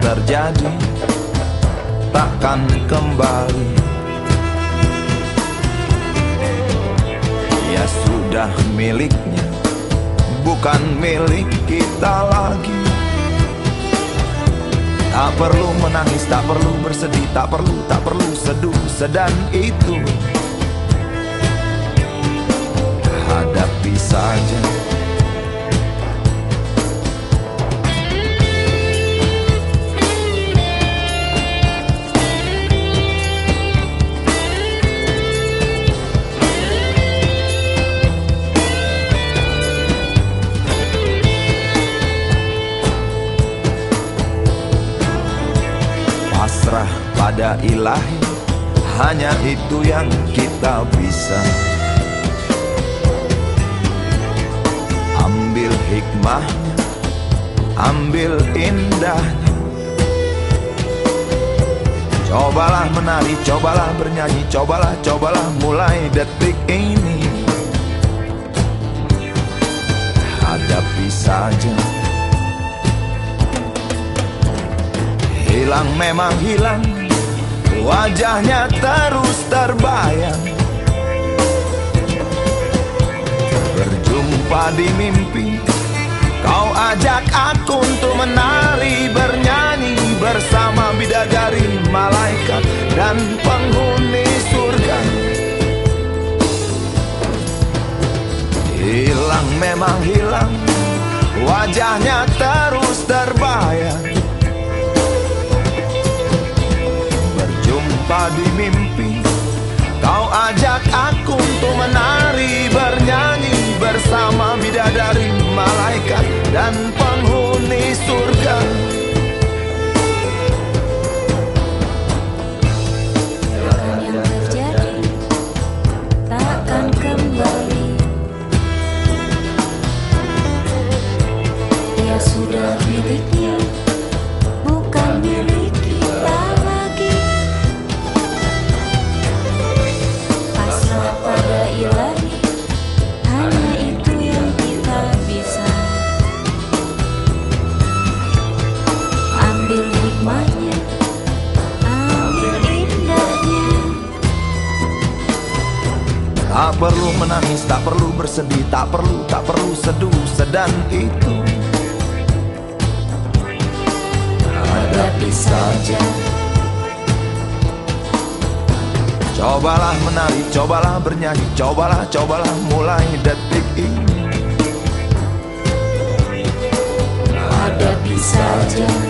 terjadi takkan kembali. Dia sudah miliknya bukan milik kita lagi. Tak perlu menangis, tak perlu bersedih, tak perlu, tak perlu seduh sedan itu. Hadapi saja pasrah pada ilahi Hanya itu yang kita bisa. Ambil hikmahnya Ambil indahnya. Cobalah menari, cobalah bernyanyi Cobalah, cobalah mulai detik ini. Hadapi saja Hilang memang hilang Wajahnya terus terbayang. Berjumpa di mimpi Kau ajak aku untuk menari Bernyanyi bersama bidadari Malaikat dan penghuni surga. Hilang memang hilang Wajahnya terus terbayang Berjumpa di mimpi Kau ajak aku untuk menari Bernyanyi bersama bidadari Malaikat dan Tak perlu menangis, tak perlu bersedih Tak perlu, tak perlu seduh sedan itu. Hadapi saja Cobalah menari, cobalah bernyanyi Cobalah, cobalah mulai detik ini. Hadapi saja